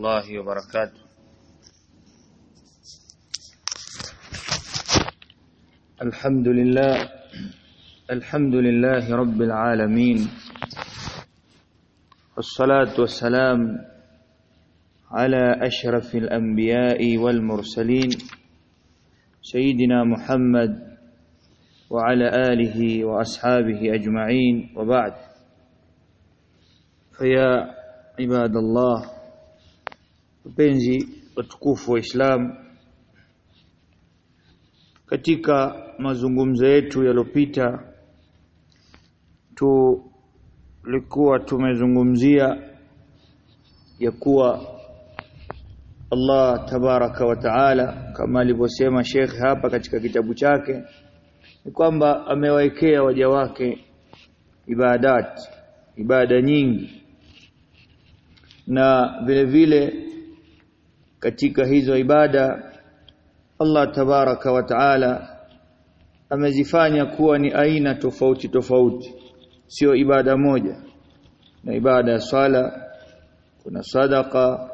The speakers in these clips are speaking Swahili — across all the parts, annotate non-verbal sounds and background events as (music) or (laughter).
الله وبركاته. الحمد لله الحمد لله رب العالمين والصلاة والسلام على أشرف الأنبياء والمرسلين سيدنا محمد وعلى آله وأصحابه أجمعين وبعد. فيا عباد الله wapenzi watukufu wa Islam katika mazungumzo yetu yaliyopita tulikuwa tumezungumzia ya kuwa Allah tabaraka wa taala kama alivyosema Sheikh hapa katika kitabu chake ni kwamba amewaekea waja wake ibadat ibada nyingi. Na vile vile katika hizo ibada Allah tabaraka wa taala amezifanya kuwa ni aina tofauti tofauti sio ibada moja. Na ibada ya swala kuna sadaka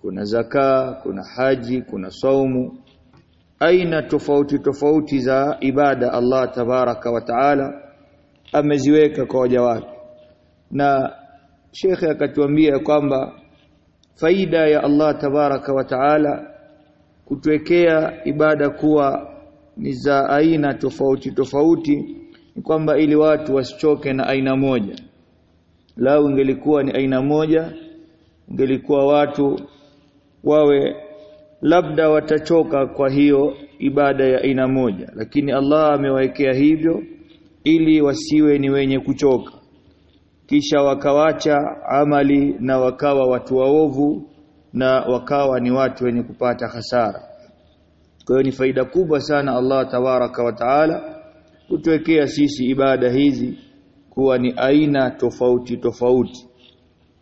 kuna zaka kuna haji kuna saumu. Aina tofauti tofauti za ibada Allah tabaraka wa taala ameziweka kwa waja wake. Na shekhe akatuambia kwamba faida ya Allah tabaraka wa taala kutuwekea ibada kuwa ni za aina tofauti tofauti ni kwamba ili watu wasichoke na aina moja. Lau ingelikuwa ni aina moja ingelikuwa watu wawe labda watachoka kwa hiyo ibada ya aina moja. Lakini Allah amewawekea hivyo ili wasiwe ni wenye kuchoka kisha wakawacha amali na wakawa watu waovu na wakawa ni watu wenye kupata hasara. Kwa hiyo ni faida kubwa sana Allah tabaraka wa taala kutuwekea sisi ibada hizi kuwa ni aina tofauti tofauti.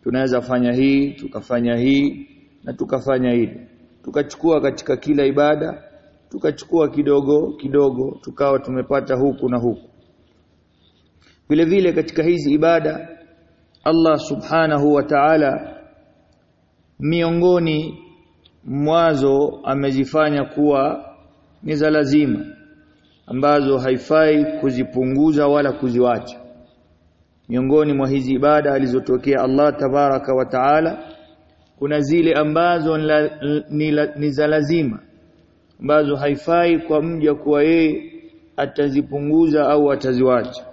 Tunaweza fanya hii tukafanya hii na tukafanya hili. Tukachukua katika kila ibada tukachukua kidogo kidogo tukawa tumepata huku na huku. Vile vile katika hizi ibada Allah subhanahu wa ta'ala miongoni mwazo amezifanya kuwa ni za lazima ambazo haifai kuzipunguza wala kuziwacha. Miongoni mwa hizi ibada alizotokea Allah tabaraka wa taala kuna zile ambazo ni, ni za lazima ambazo haifai kwa mja kuwa yeye atazipunguza au ataziwacha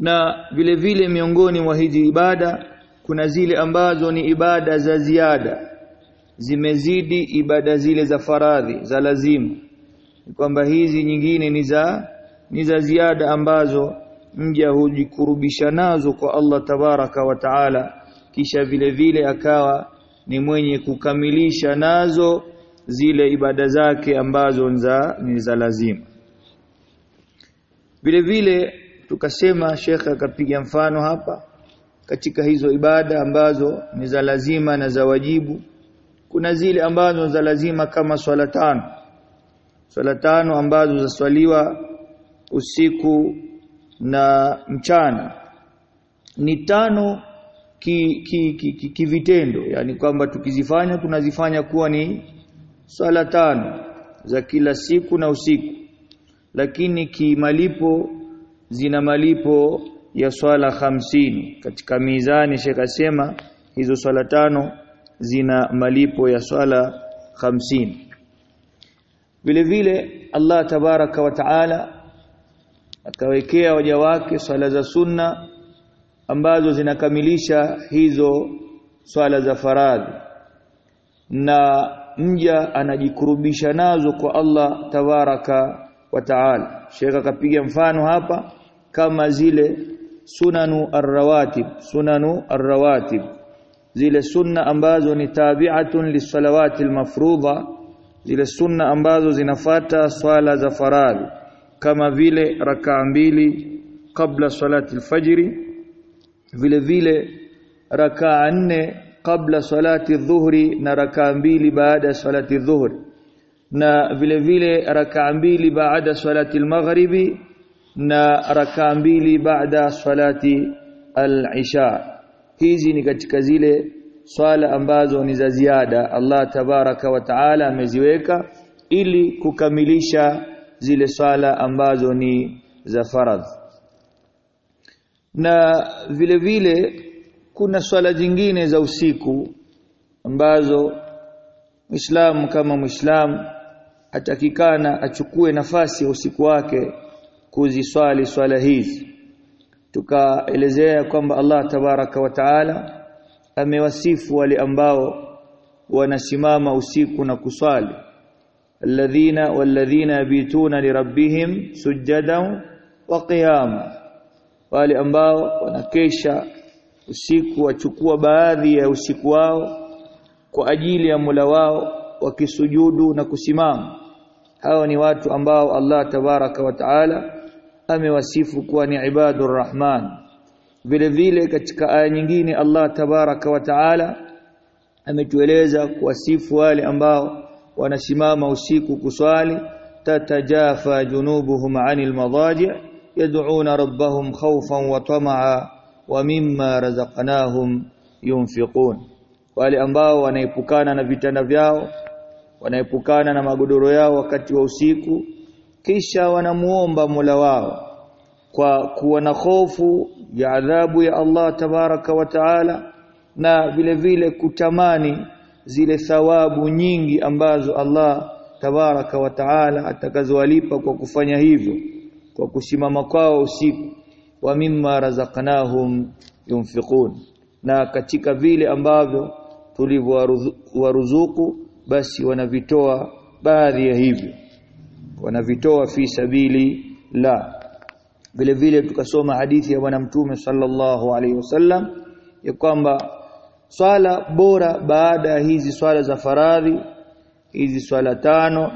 na vile vile miongoni mwa hizi ibada kuna zile ambazo ni ibada za ziada. Zimezidi ibada zile za faradhi za lazima. Kwamba hizi nyingine ni za ni za ziada ambazo mja hujikurubisha nazo kwa Allah tabaraka wa taala. Kisha vile vile akawa ni mwenye kukamilisha nazo zile ibada zake ambazo ni za lazima. Vile vile tukasema shekhe akapiga mfano hapa katika hizo ibada ambazo ni za lazima na za wajibu. Kuna zile ambazo za lazima kama swala tano. Swala tano ambazo zaswaliwa usiku na mchana. Ni tano kivitendo ki, ki, ki, ki yani kwamba tukizifanya tunazifanya kuwa ni swala tano za kila siku na usiku. Lakini kimalipo zina malipo ya swala hamsini katika mizani Sheikh asema hizo swala tano zina malipo ya swala hamsini vile vile Allah tabaraka wa taala akawekea waja wake swala za sunna ambazo zinakamilisha hizo swala za faradhi. Na mja anajikurubisha nazo kwa Allah tabaraka wa taala. Sheikh akapiga mfano hapa kama zile sunanu arrawatib sunanu arrawatib zile sunna ambazo ni tabi'atun lisalawati almafruḍa zile sunna ambazo zinafata swala za faradhi kama vile rakaa mbili kabla salati alfajri vile vile rakaa nne kabla salati dhuhri na rakaa mbili baada ya salati dhuhri na vile vile rakaa mbili baada salati almaghribi na rakaa mbili baada salati al-isha. Hizi ni katika zile swala ambazo ni za ziada. Allah tabaraka wa taala ameziweka ili kukamilisha zile swala ambazo ni za faradh. Na vile vile kuna swala zingine za usiku ambazo Muislamu kama Muislamu atakikana achukue nafasi ya usiku wake kuziswali swala hizi. Tukaelezea kwamba Allah tabaraka wa taala amewasifu wale ambao wanasimama usiku na kuswali. Alladhina walladhina yabituna lirabbihim sujadan wa qiyama. Wale ambao wanakesha usiku wachukua baadhi ya usiku wao kwa ajili ya Mola wao wakisujudu na kusimama. Hao ni watu ambao Allah tabaraka wa taala amewasifu kuwa ni ibadur rahman vile vile katika aya nyingine Allah tabaraka wa taala ametueleza kuwasifu wale ambao wanasimama usiku kuswali tatajafa junubuhum anil madaji yad'una rabbahum khawfan wa tama'a wa mimma razaqnahum yunfiqun. Wale ambao wanaepukana na vitanda vyao wanaepukana na magodoro yao wakati wa usiku kisha wanamuomba Mola wao kwa kuwa na hofu ya adhabu ya Allah tabaraka wa taala na vile vile kutamani zile thawabu nyingi ambazo Allah tabaraka wa taala atakazowalipa kwa kufanya hivyo kwa kusimama kwao usiku. Wa mimma razaqnahum yunfiqun na katika vile ambavyo tulivyowaruzuku basi wanavitoa baadhi ya hivyo wanavitoa fi sabili la. Vile vile tukasoma hadithi ya bwana mtume sallallahu alaihi wasallam ya kwamba swala bora baada ya hizi swala za faradhi hizi swala tano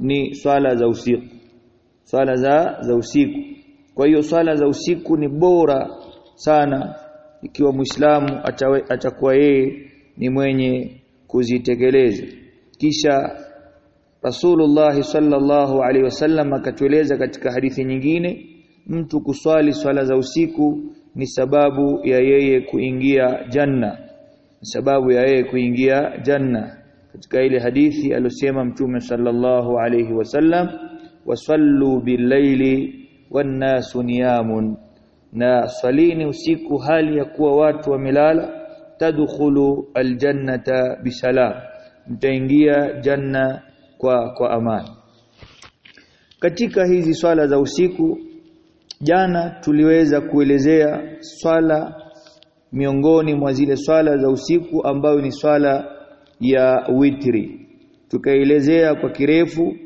ni swala za usiku. Swala za za usiku. Kwa hiyo swala za usiku ni bora sana ikiwa muislamu atakuwa yeye ni mwenye kuzitekeleza. Kisha Rasulullah sallallahu alaihi wasallam akatueleza katika hadithi nyingine mtu kuswali swala za usiku ni sababu ya yeye kuingia janna. Ni sababu ya yeye kuingia janna. Katika ile hadithi aliyosema mtume sallallahu alaihi wasallam wasallu billaili wannasu niyamun. Na swalini usiku hali ya kuwa watu wamelala tadkhulu aljannata bisalam. Mtaingia janna kwa kwa amani. Katika hizi swala za usiku jana tuliweza kuelezea swala miongoni mwa zile swala za usiku ambayo ni swala ya witri. Tukaelezea kwa kirefu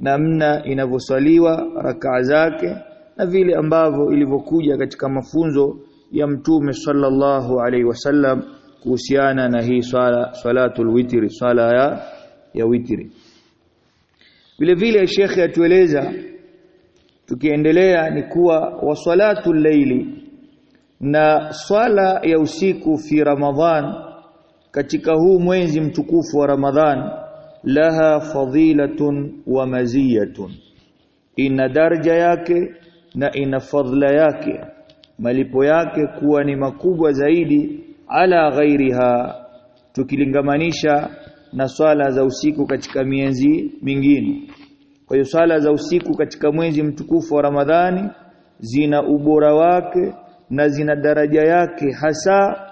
namna inavyoswaliwa rakaa zake na vile ambavyo ilivyokuja katika mafunzo ya mtume sallallahu alaihi wasallam kuhusiana na hii swala salatul witri swala ya ya witri vile vile shekhi atueleza tukiendelea ni kuwa wasalatu laili na swala ya usiku fi ramadhan katika huu mwezi mtukufu wa ramadhan laha fadhilatun wa maziyatun. Ina daraja yake na ina fadhila yake. Malipo yake kuwa ni makubwa zaidi ala ghairiha tukilingamanisha na swala za usiku katika miezi mingine. Kwa hiyo swala za usiku katika mwezi mtukufu wa Ramadhani zina ubora wake na zina daraja yake hasa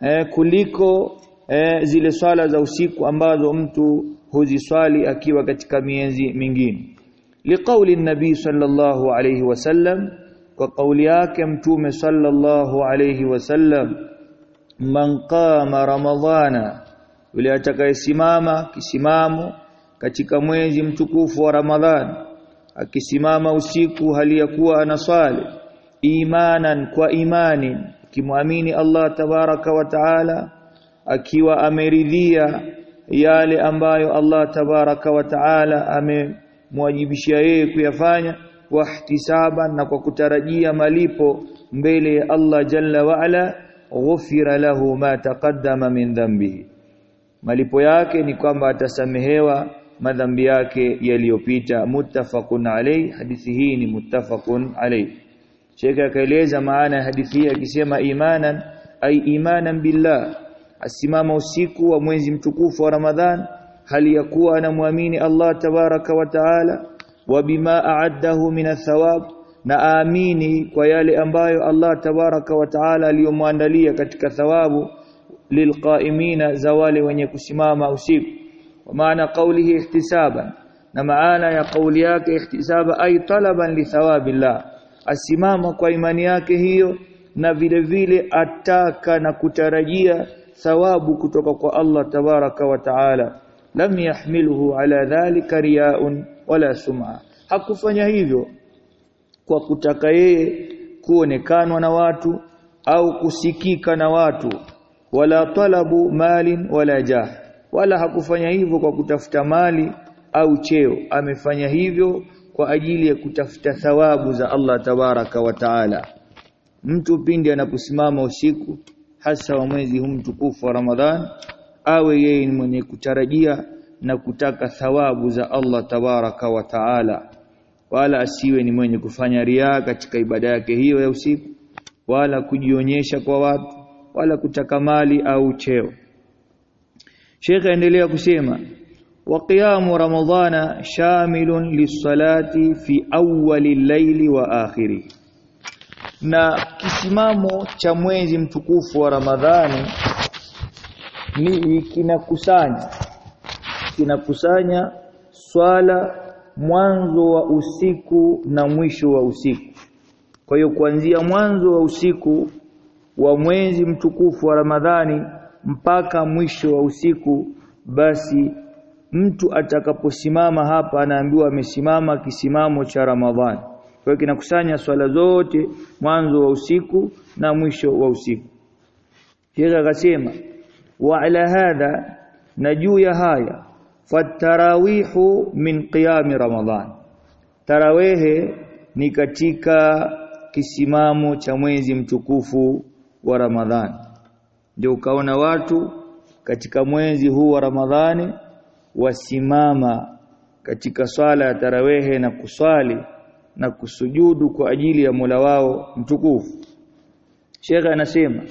eh, kuliko eh, zile swala za usiku ambazo mtu huziswali akiwa katika miezi mingine. Liqauli nabii sallallahu alayhi wasallam kwa kauli yake mtume sallallahu alayhi wasallam man qama ramadhana yule atakayesimama kisimamo katika mwezi mtukufu wa Ramadhani akisimama usiku hali ya kuwa anaswali imanan kwa imani kimwamini Allah tabaraka wa taala akiwa ameridhia yale ambayo Allah tabaraka wa taala amemwajibishia yeye kuyafanya wahtisaban na kwa kutarajia malipo mbele ya Allah jalla wa ala ghufira lahu ma taqaddama min dhanbihi malipo yake ni kwamba atasamehewa madhambi yake yaliyopita. Muttafaqun alayhi. Hadithi hii ni muttafaqun alayhi. Sheikh akaeleza maana ya hadithi hii akisema imanan ay imanan billah. Asimama usiku wa mwezi mtukufu wa Ramadhan hali ya kuwa anamwamini Allah tabaraka wa taala wa bima a'addahu min athawab na aamini kwa yale ambayo Allah tabaraka wa taala aliyomwandalia katika thawabu lilqaimina za wale wenye kusimama usiku. Wa maana qawlihi ihtisaban na maana ya kauli yake ihtisaba ay talaban li thawabillah. Asimama kwa imani yake hiyo na vile vile ataka na kutarajia thawabu kutoka kwa Allah tabaraka wa taala. Lam yahmiluhu ala dhalika riyaun wala sum'a. Hakufanya hivyo kwa kutaka yeye kuonekanwa na watu au kusikika na watu wala talabu malin wala jah. Wala hakufanya hivyo kwa kutafuta mali au cheo. Amefanya hivyo kwa ajili ya kutafuta thawabu za Allah tabaraka wa taala. Mtu pindi anaposimama usiku hasa wa mwezi huu mtukufu wa Ramadhan awe yeye ni mwenye kutarajia na kutaka thawabu za Allah tabaraka wa taala. Wala asiwe ni mwenye kufanya riaa katika ibada yake hiyo ya usiku wala kujionyesha kwa watu wala kutaka mali au cheo. Sheikh aendelea kusema wa qiyamu ramadhana shamilun lisalati fi awwali layli wa akhiri. Na kisimamo cha mwezi mtukufu wa Ramadhani ni kinakusanya kinakusanya swala mwanzo wa usiku na mwisho wa usiku. Kwa hiyo kuanzia mwanzo wa usiku wa mwezi mtukufu wa Ramadhani mpaka mwisho wa usiku basi mtu atakaposimama hapa anaambiwa amesimama kisimamo cha Ramadhani. Kwa kinakusanya swala zote mwanzo wa usiku na mwisho wa usiku. Sheikh akasema wa ala hadha na juu ya haya fatarawihu min qiyami ramadhan tarawehe ni katika kisimamo cha mwezi mtukufu wa ramadhani ndio ukaona watu katika mwezi huu wa ramadhani wasimama katika swala ya tarawehe na kuswali na kusujudu kwa ajili ya Mola wao mtukufu Sheikh anasema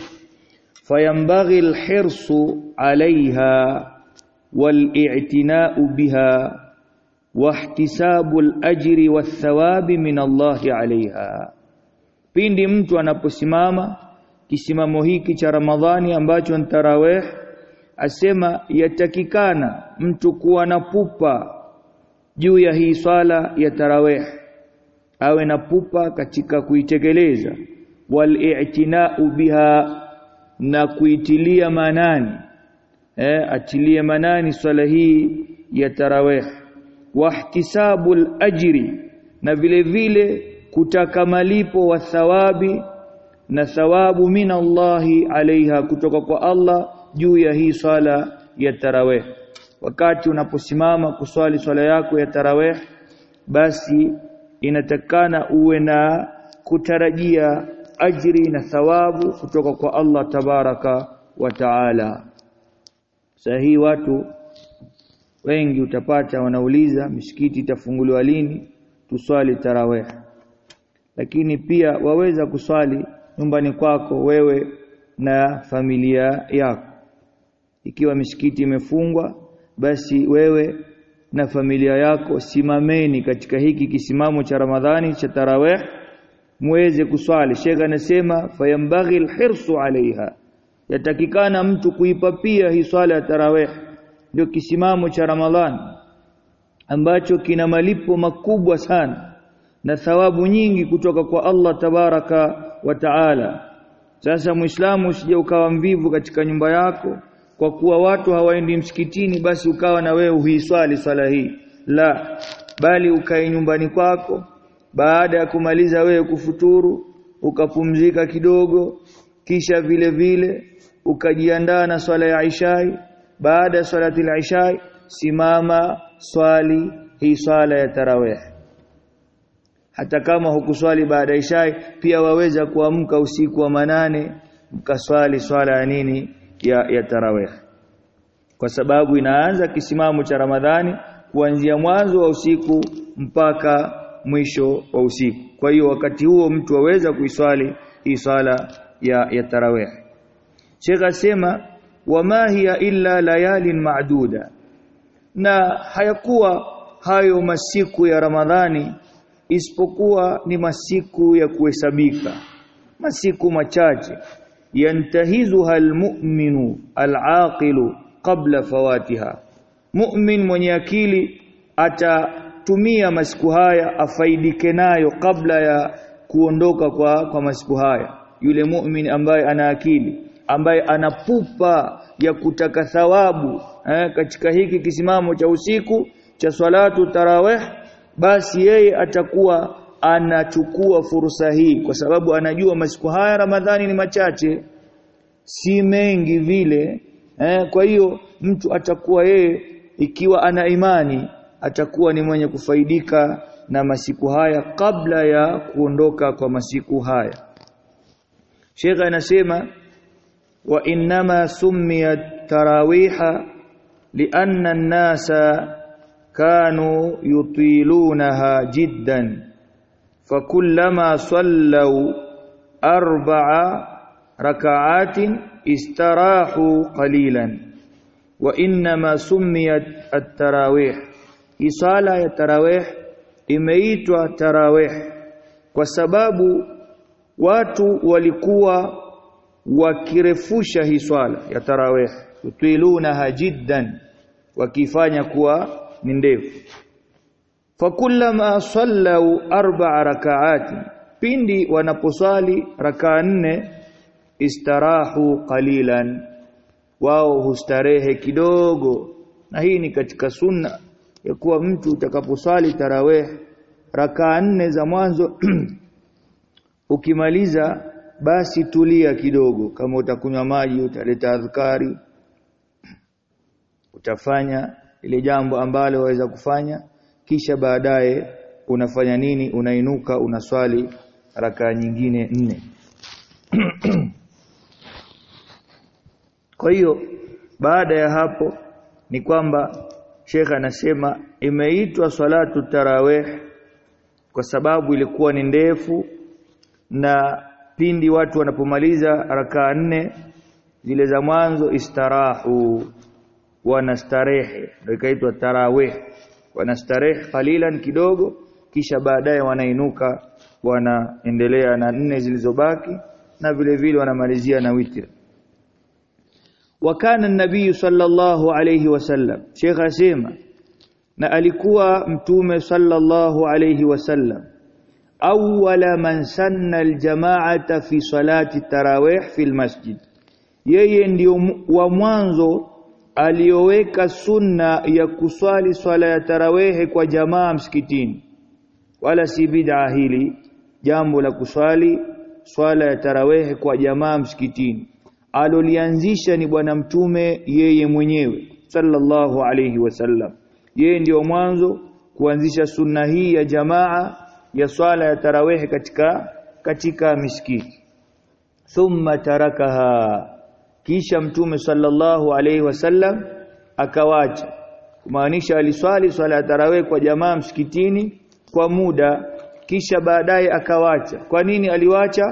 fayambaghi alhirsu alaiha والاعتناء بها واحتساب الاجر والثواب من الله عليها pindi mtu anaposimama kisimamo hiki cha Ramadhani ambacho ni tarawih asema yatakikana mtu kuwa na pupa juu ya hii swala ya tarawih awe na pupa katika kuitekeleza. Wal biha na kuitilia manani eh, atilie manani swala hii ya tarawih. Wahtisabul ajri na vile vile kutaka malipo wa thawabi na thawabu min Allahi alaiha kutoka kwa Allah juu ya hii swala ya tarawih. Wakati unaposimama kuswali swala yako ya tarawih basi inatakana uwe na kutarajia ajri na thawabu kutoka kwa Allah tabaraka wa taala. Sahihi watu wengi utapata wanauliza misikiti itafunguliwa lini tuswali tarawih? Lakini pia waweza kuswali nyumbani kwako wewe na familia yako. Ikiwa misikiti imefungwa basi wewe na familia yako simameni katika hiki kisimamo cha Ramadhani cha tarawih muweze kuswali. Sheikh anasema fayambaghi alhirsu alaiha yatakikana mtu kuipapia hii swala ya tarawih. Ndio kisimamo cha Ramadhani ambacho kina malipo makubwa sana na thawabu nyingi kutoka kwa Allah tabaraka wa taala. Sasa muislamu usije ukawa mvivu katika nyumba yako kwa kuwa watu hawaendi msikitini basi ukawa na wewe uhiswali swala hii. La bali ukae nyumbani kwako baada ya kumaliza wewe kufuturu ukapumzika kidogo kisha vile vile ukajiandaa na swala ya ishai. Baada ya swalati al-ishai simama swali hii swala ya tarawih hata kama hukuswali baada ya ishai pia waweza kuamka usiku wa manane mkaswali swala ya nini? Ya, ya tarawih. Kwa sababu inaanza kisimamo cha Ramadhani kuanzia mwanzo wa usiku mpaka mwisho wa usiku. Kwa hiyo wakati huo mtu aweza kuiswali hii swala ya, ya tarawih. Sheikh asema wama hiya illa layalin ma'duda. Na hayakuwa hayo masiku ya Ramadhani isipokuwa ni masiku ya kuhesabika masiku machache. Yantahizuha almu'minu alaqilu qabla fawatiha. Mu'min mwenye akili atatumia masiku haya afaidike nayo kabla ya kuondoka kwa kwa masiku haya. Yule mu'min ambaye ana akili ambaye anapupa ya kutaka thawabu eh, katika hiki kisimamo cha usiku cha swalatu tarawih basi yeye atakuwa anachukua fursa hii kwa sababu anajua masiku haya Ramadhani ni machache si mengi vile eh, kwa hiyo mtu atakuwa yeye ikiwa ana imani atakuwa ni mwenye kufaidika na masiku haya kabla ya kuondoka kwa masiku haya. Sheikh anasema wa innama summiyat tarawiha lianna an-nasa jiddan. Fakullama sallu arba'a raka'atin istarahu qalilan. Wa innama summiyat at-tarawih. Isala ya tarawih imeitwa tarawih kwa sababu watu walikuwa wakirefusha hii swala ya tarawih. Yutilunaha jiddan wakifanya kuwa ni ndefu. Fa kullama sallu arba'a rak'ati pindi wanaposwali rakaa nne istarahu qalilan wao hustarehe kidogo. Na hii ni katika sunna ya kuwa mtu utakaposwali tarawih rakaa nne za mwanzo (clears throat) ukimaliza basi tulia kidogo. Kama utakunywa maji utaleta adhkari utafanya ile jambo ambalo waweza kufanya kisha baadaye unafanya nini? Unainuka unaswali rakaa nyingine nne. (clears throat) Kwa hiyo baada ya hapo ni kwamba Sheikh anasema imeitwa salatu tarawih kwa sababu ilikuwa ni ndefu na pindi watu wanapomaliza rakaa nne zile za mwanzo istarahu wanastarehe ikaitwa tarawih wanastarehe qalilan kidogo kisha baadaye wanainuka wanaendelea na nne zilizobaki na vile vile wanamalizia na witr. Wakana nabii sallallahu alayhi wasallam Sheikh asema na alikuwa mtume sallallahu alayhi wasallam awwala man sanna aljama'ata fi salati tarawih fi almasjid yeye ndio wa mwanzo aliyoweka sunna ya kuswali swala ya tarawehe kwa jamaa msikitini. Wala si bid'a hili jambo la kuswali swala ya tarawehe kwa jamaa msikitini. Alolianzisha ni bwana mtume yeye mwenyewe sallallahu alayhi wasallam yeye ndio mwanzo kuanzisha sunna hii ya jamaa ya swala ya tarawehe katika katika misikiti. Thumma tarakaha kisha mtume sallallahu alayhi wasallam akawacha. Kumaanisha aliswali swala ya tarawih kwa jamaa msikitini kwa muda kisha baadaye akawacha. Kwa nini aliwacha?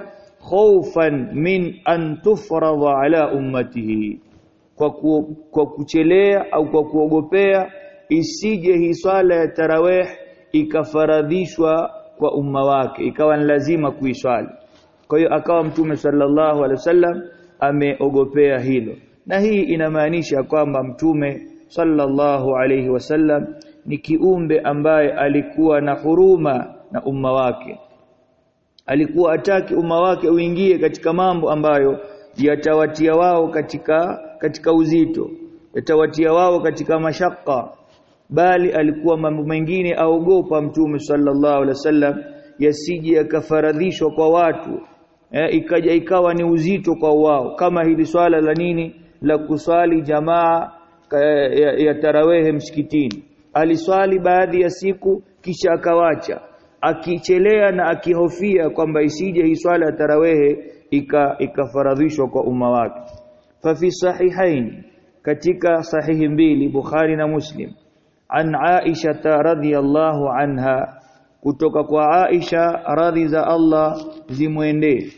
Khaufan min an tufradha ala ummatihi. Kwa, ku, kwa kuchelea au kwa kuogopea isije hii swala ya tarawih ikafaradhishwa kwa umma wake ikawa ni lazima kuiswali. Kwa hiyo akawa mtume sallallahu alaihi wasallam ameogopea hilo. Na hii inamaanisha kwamba mtume sallallahu alayhi wasallam ni kiumbe ambaye alikuwa na huruma na umma wake. Alikuwa ataki umma wake uingie katika mambo ambayo yatawatia wao katika katika uzito yatawatia wao katika mashaka. Bali alikuwa mambo mengine aogopa mtume sallallahu alaihi wasallam yasije yakafaradhishwa kwa watu eh, ikaja ikawa ni uzito kwa wao. Kama hili swala la nini? La kuswali jamaa ya, ya tarawehe msikitini. Aliswali baadhi ya siku kisha akawacha. Akichelea na akihofia kwamba isije hii swala ya tarawehe ikafaradhishwa kwa umma wake. Fa fi sahihain katika sahihi mbili Bukhari na Muslim. An Aisha radhiyallahu anha kutoka kwa Aisha radhi za Allah zimwendee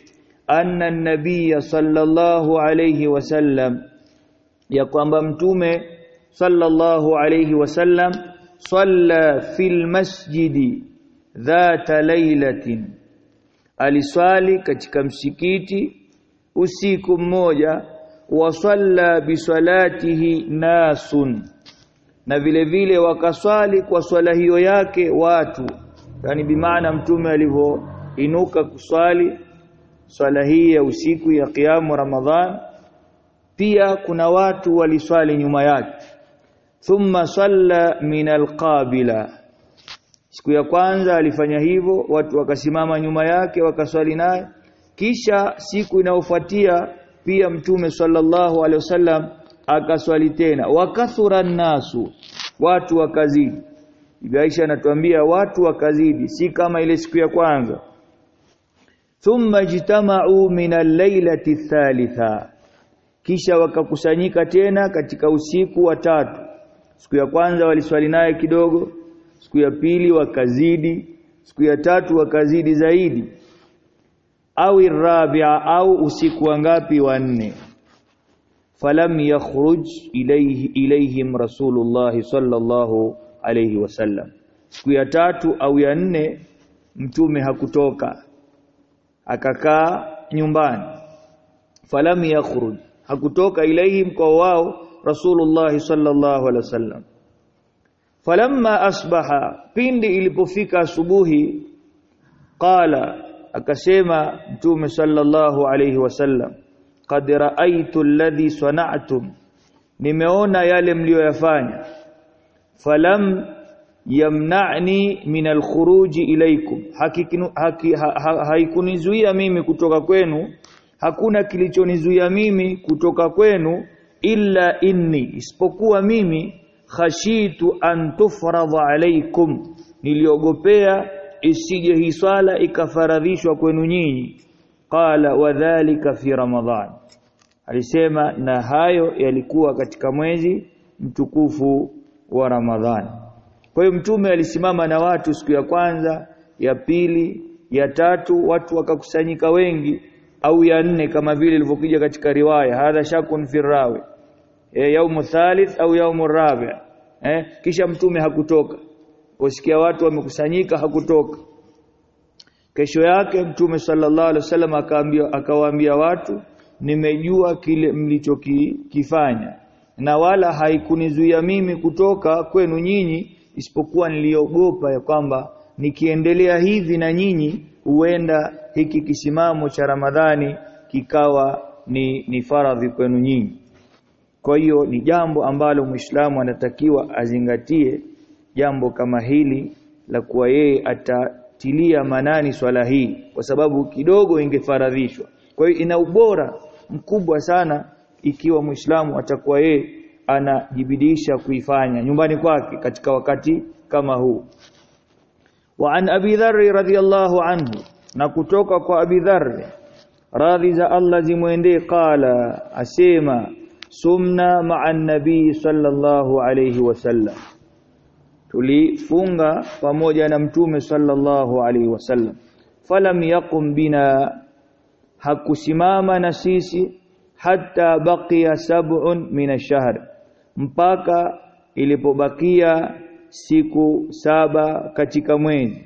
anna an-nabiy sallallahu alayhi wasallam ya kwamba mtume sallallahu alayhi wasallam salla fil masjidi dhata lailatin aliswali katika msikiti usiku mmoja wasalla bisalatihi nasun. Na vile vile wakaswali kwa swala hiyo yake watu yani bimaana mtume alivyoinuka kuswali swala hii ya usiku ya kiamu ramadhan pia kuna watu waliswali nyuma yake. Thumma salla min alqabila. Siku ya kwanza alifanya hivyo watu wakasimama nyuma yake wakaswali naye. Kisha siku inayofuatia pia mtume sallallahu alaihi wasallam akaswali tena. Wakathura nasu watu wakazidi Aisha anatuambia watu wakazidi si kama ile siku ya kwanza. Thumma jitama'u min al-lailati thalitha. Kisha wakakusanyika tena katika usiku wa tatu. Siku ya kwanza waliswali naye kidogo siku ya pili wakazidi siku ya tatu wakazidi zaidi. Au irabia au usiku wa ngapi wa nne. Falam yakhruj ilayhi ilayhim rasulullah sallallahu alayhi wasallam. Siku ya tatu au ya nne mtume hakutoka. Akakaa nyumbani. Falam yakhruj. Hakutoka ilayhim kwa wao rasulullah sallallahu alaihi wasallam. Falamma asbaha pindi ilipofika asubuhi qala akasema mtume sallallahu alaihi wasallam qad ra'aytu alladhi sana'tum. Nimeona yale mlioyafanya falam yamna'ni min alkhuruj ilaykum. Haikunizuia mimi kutoka kwenu hakuna kilichonizuia mimi kutoka kwenu illa inni isipokuwa mimi khashitu an tufradha alaykum niliogopea isije hii swala ikafaradhishwa kwenu nyinyi. Qala wadhālika fi ramadhan alisema na hayo yalikuwa katika mwezi mtukufu wa ramadhani kwa hiyo mtume alisimama na watu siku ya kwanza ya pili ya tatu watu wakakusanyika wengi au ya nne kama vile ilivyokuja katika riwaya hadha shakun fi rawi e, yaumu thalith au yaumu rabi e, kisha mtume hakutoka. Usikia watu wamekusanyika hakutoka. Kesho yake mtume sallallahu alaihi wasallam akaambia akawaambia watu nimejua kile mlichokifanya na wala haikunizuia mimi kutoka kwenu nyinyi isipokuwa niliogopa ya kwamba nikiendelea hivi na nyinyi huenda hiki kisimamo cha Ramadhani kikawa ni, ni faradhi kwenu nyinyi. Kwa hiyo ni jambo ambalo Muislamu anatakiwa azingatie jambo kama hili la kuwa yeye atatilia manani swala hii kwa sababu kidogo ingefaradhishwa. Kwa hiyo ina ubora mkubwa sana ikiwa Muislamu atakuwa yeye anajibidisha kuifanya nyumbani kwake katika wakati kama huu. Wa an abi dharr radhiyallahu anhu na kutoka kwa abi dharr radhi za Allah zimwendee qala asema sumna ma'a nabii sallallahu alayhi wasallam tulifunga pamoja na mtume sallallahu alayhi wasallam falam yaqum bina hakusimama na sisi hatta baqiya sab'un min ash-shahr mpaka ilipobakia siku saba katika mwezi.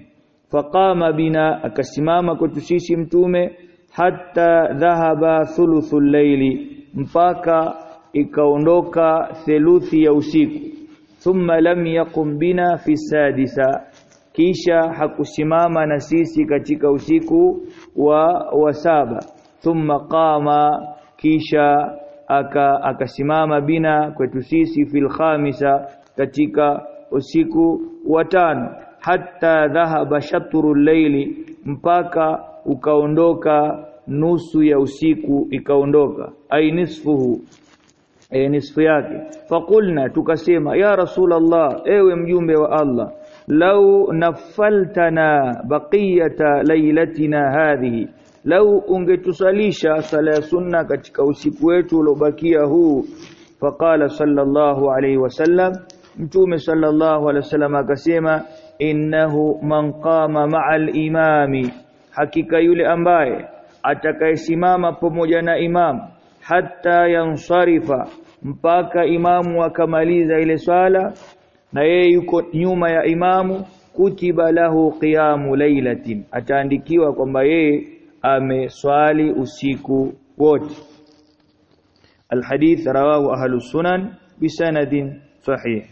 Faqama bina akasimama kwetu sisi mtume hatta dhahaba thuluthul layli mpaka ikaondoka theluthi ya usiku. Thumma lam yaqum bina fi sadisa kisha hakusimama na sisi katika usiku wa wa saba. Thumma qama kisha aka akasimama bina kwetu sisi fil khamisa katika usiku wa tano. Hatta dhahaba shatru layli mpaka ukaondoka nusu ya usiku ikaondoka. Ai nisfuhu e, nisfu yake. Faqulna tukasema ya rasulallah ewe mjumbe wa Allah lau nafaltana baqiyata lailatina hadhihi lau ungetusalisha sala ya sunna katika usiku wetu uliobakia huu faqala sallallahu alayhi wasallam mtume sallallahu alayhi wasallam akasema innahu man qama ma'al imami hakika yule ambaye atakayesimama pamoja na imam hatta yansarifa mpaka imamu akamaliza ile swala na yeye yuko nyuma ya imamu kutiba lahu qiyamu lailatin ataandikiwa kwamba yeye ameswali usiku wote. Alhadith rawahu ahlu sunan bisanadin sahih.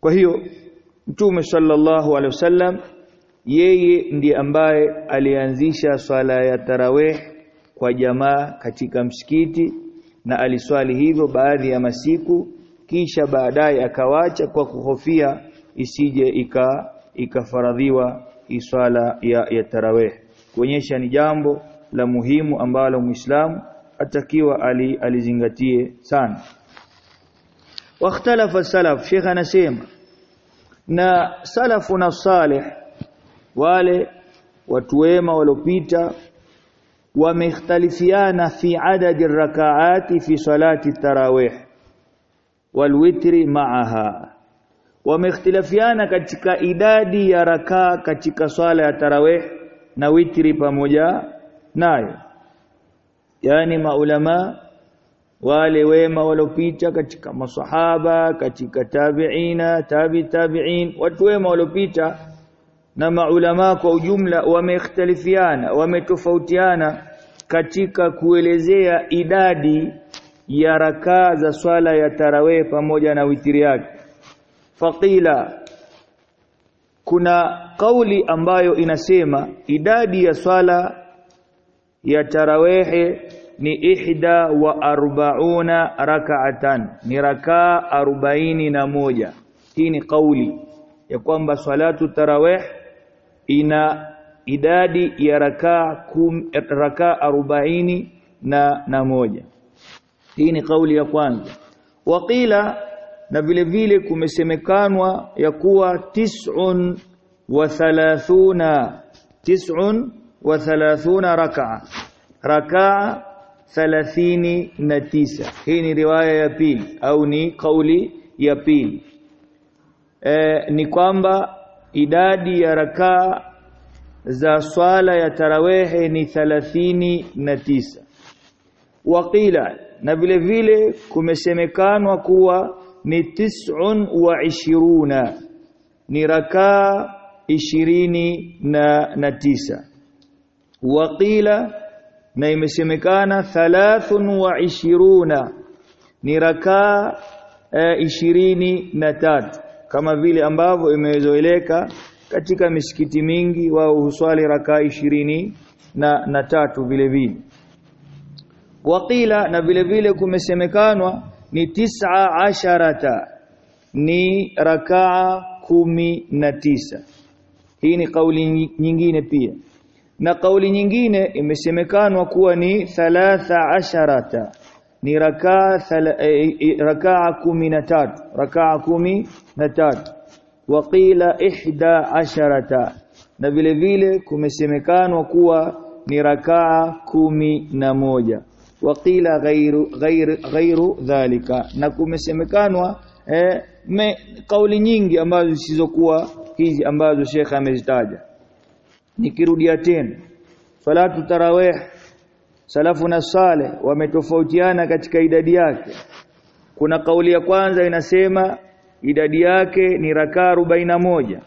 Kwa hiyo mtume sallallahu alaihi wasallam yeye ndiye ambaye alianzisha swala ya tarawih kwa jamaa katika msikiti na aliswali hivyo baadhi ya masiku kisha baadaye akawacha kwa kuhofia isije ika ikafaradhiwa iswala ya, ya tarawih. Kuonyesha ni jambo la muhimu ambalo muislamu atakiwa ali, alizingatie sana. Wakhtalafa السلف شيخ anasema na salafuna salih wale watu wema waliopita wamekhtalifiana fi adadi rakaati fi salati tarawih walwitri ma'aha wamekhtilifiana katika idadi ya rakaa katika swala ya tarawih na witri pamoja nayo. Yani maulama wale wema waliopita katika masahaba katika tabiina tabi tabiin watu wema waliopita na maulama kwa ujumla wamehtilafiana wametofautiana katika kuelezea idadi ya rakaa za swala ya tarawih pamoja na witiri yake faqila. Kuna kauli ambayo inasema idadi ya swala ya tarawehe ni ihda wa arbauna rak'atan ni rakaa arobaini na moja. Hii ni kauli ya kwamba salatu tarawih ina idadi ya rakaa rakaa arobaini na, na moja. Hii ni kauli ya kwanza. Waqila na vile vile kumesemekanwa ya kuwa tis'un wa thalathuna tis'un wa thalathuna rak'a rak'a thalathini na tisa. Hii ni riwaya ya pili au ni kauli ya pili. E, ni kwamba idadi ya rakaa za swala ya tarawehe ni thalathini na tisa. Waqila na vile vile kumesemekanwa kuwa ni tis'un wa ishiruna. Ni rakaa ishirini na, na tisa. Waqila na imesemekana thalathun wa ishiruna. Ni rakaa e, ishirini na tatu. Kama vile ambavyo imezoeleka katika misikiti mingi wao huswali rakaa ishirini na, na tatu vile vile. Waqila na vile vile kumesemekanwa ni tis'a asharata. Ni rakaa kumi na tisa. Hii ni kauli nyingine pia. Na kauli nyingine imesemekanwa kuwa ni thalatha asharata. Ni rakaa e, rakaa kumi na tatu. Rakaa kumi na tatu. Waqila ihda asharata. Na vile vile kumesemekanwa kuwa ni rakaa kumi na moja waqila ghairu ghairu ghairu dhalika. Na kumesemekanwa eh, me, kauli nyingi ambazo zisizokuwa hizi ambazo Sheikh amezitaja. Nikirudia tena salatu tarawih salafu na saleh wametofautiana katika idadi yake. Kuna kauli ya kwanza inasema idadi yake ni rakaa moja.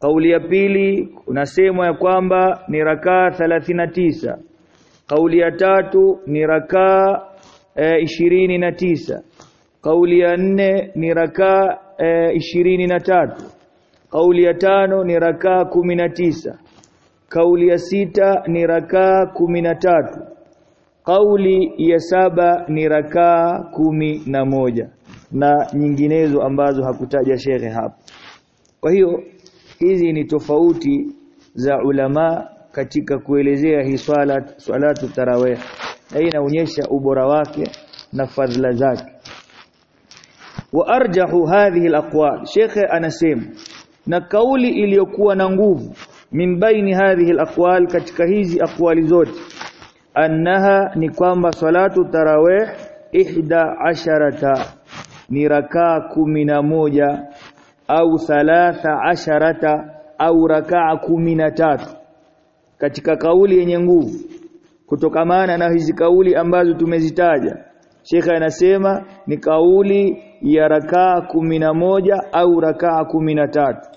Kauli ya pili unasemwa ya kwamba ni rakaa tisa kauli ya tatu ni rakaa e, ishirini na tisa. Kauli ya nne ni rakaa e, ishirini na tatu. Kauli ya tano ni rakaa kumi na tisa. Kauli ya sita ni rakaa kumi na tatu. Kauli ya saba ni rakaa kumi na moja. Na nyinginezo ambazo hakutaja shekhe hapa kwa hiyo hizi ni tofauti za ulama katika kuelezea hii swala salatu tarawih. Hii inaonyesha ubora wake na fadhila zake. Wa arjahu hadhihi alaqwal. Shekhe anasema na kauli iliyokuwa na nguvu min baini hadhihi alaqwal katika hizi aqwali zote annaha ni kwamba salatu tarawih ihda asharata ni rakaa kumi na moja au thalatha asharata au rakaa kumi na tatu katika kauli yenye nguvu kutokamana na hizi kauli ambazo tumezitaja. Sheikh anasema ni kauli ya rakaa moja au rakaa tatu.